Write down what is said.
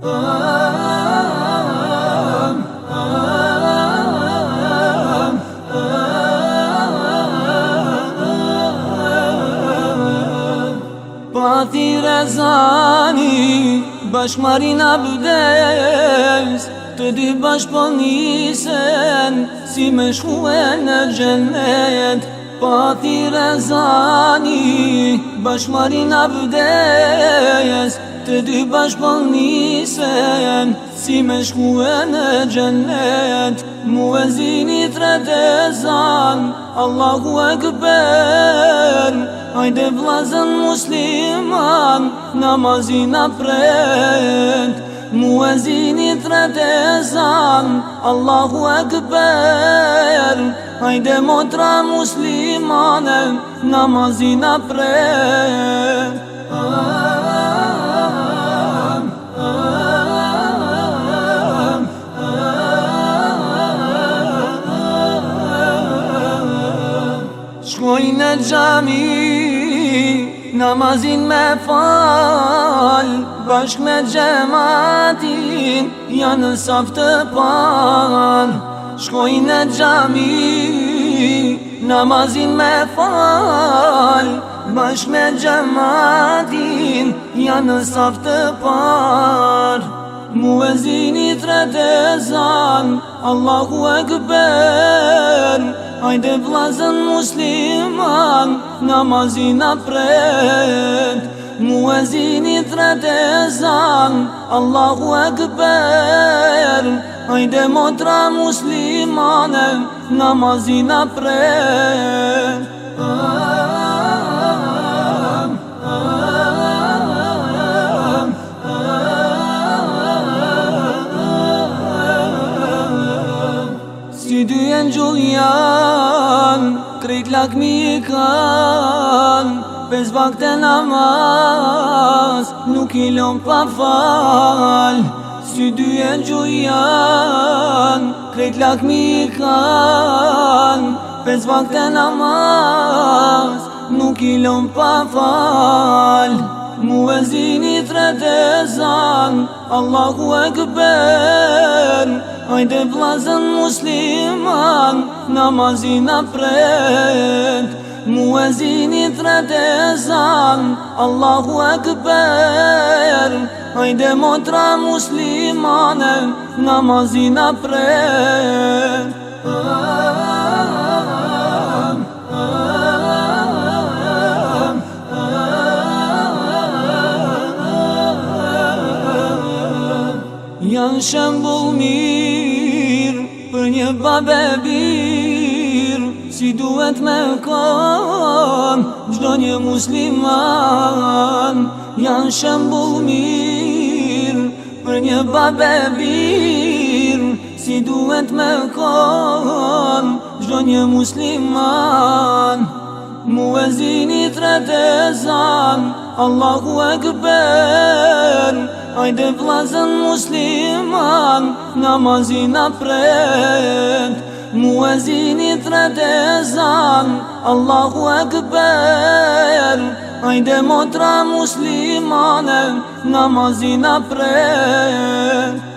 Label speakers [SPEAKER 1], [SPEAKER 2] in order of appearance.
[SPEAKER 1] Pati po rezani, bashk marin abdes Të dy bashk po nisen, si me shkue në gjenet Pati po rezani, bashk marin abdes Të dy bashkë për si me shkuë e në gjëllet Mu e zini të rëtë e zanë, Allahu e këpër Hajde vlazën musliman, namazin apret Mu e zini të rëtë e zanë, Allahu e këpër Hajde motra muslimane, namazin apret Shkoj në gjami, namazin me fal, bashk me gjematin, janë në saf të pan. Shkoj në gjami, namazin me fal, bashk me gjematin, janë në saf të pan. Mu e zinit rëtezan, Allahu e këpër, Ajde blazën musliman namazin aprejt, Muezi një tretë e Allahu e Ajde motra musliman namazin aprejt. dy e në gjullë janë Krejt lakmi i kanë Pes bak të namaz Nuk i lom pa falë Sy dy e në gjullë janë Krejt i kanë Pes bak të namaz Nuk i lom pa falë Mu e zini të rëtë zanë Allahu e këpër Ajde blazën musliman, namazin e prejtë, Muezini tretë e zanë, Allahu e këpërë, motra muslimën, namazin e prejtë. Kënë shëmë bulë mirë Për një babë e Si duhet me konë Gjdo një musliman Janë shëmë bulë mirë Për një babë e Si duhet me konë Gjdo një musliman Mu e zinit rëtë Allahu e Ajde vlazen musliman, namazin apret Muezin i tret e zan, Allahu ekber Ajde motra muslimane, namazin apret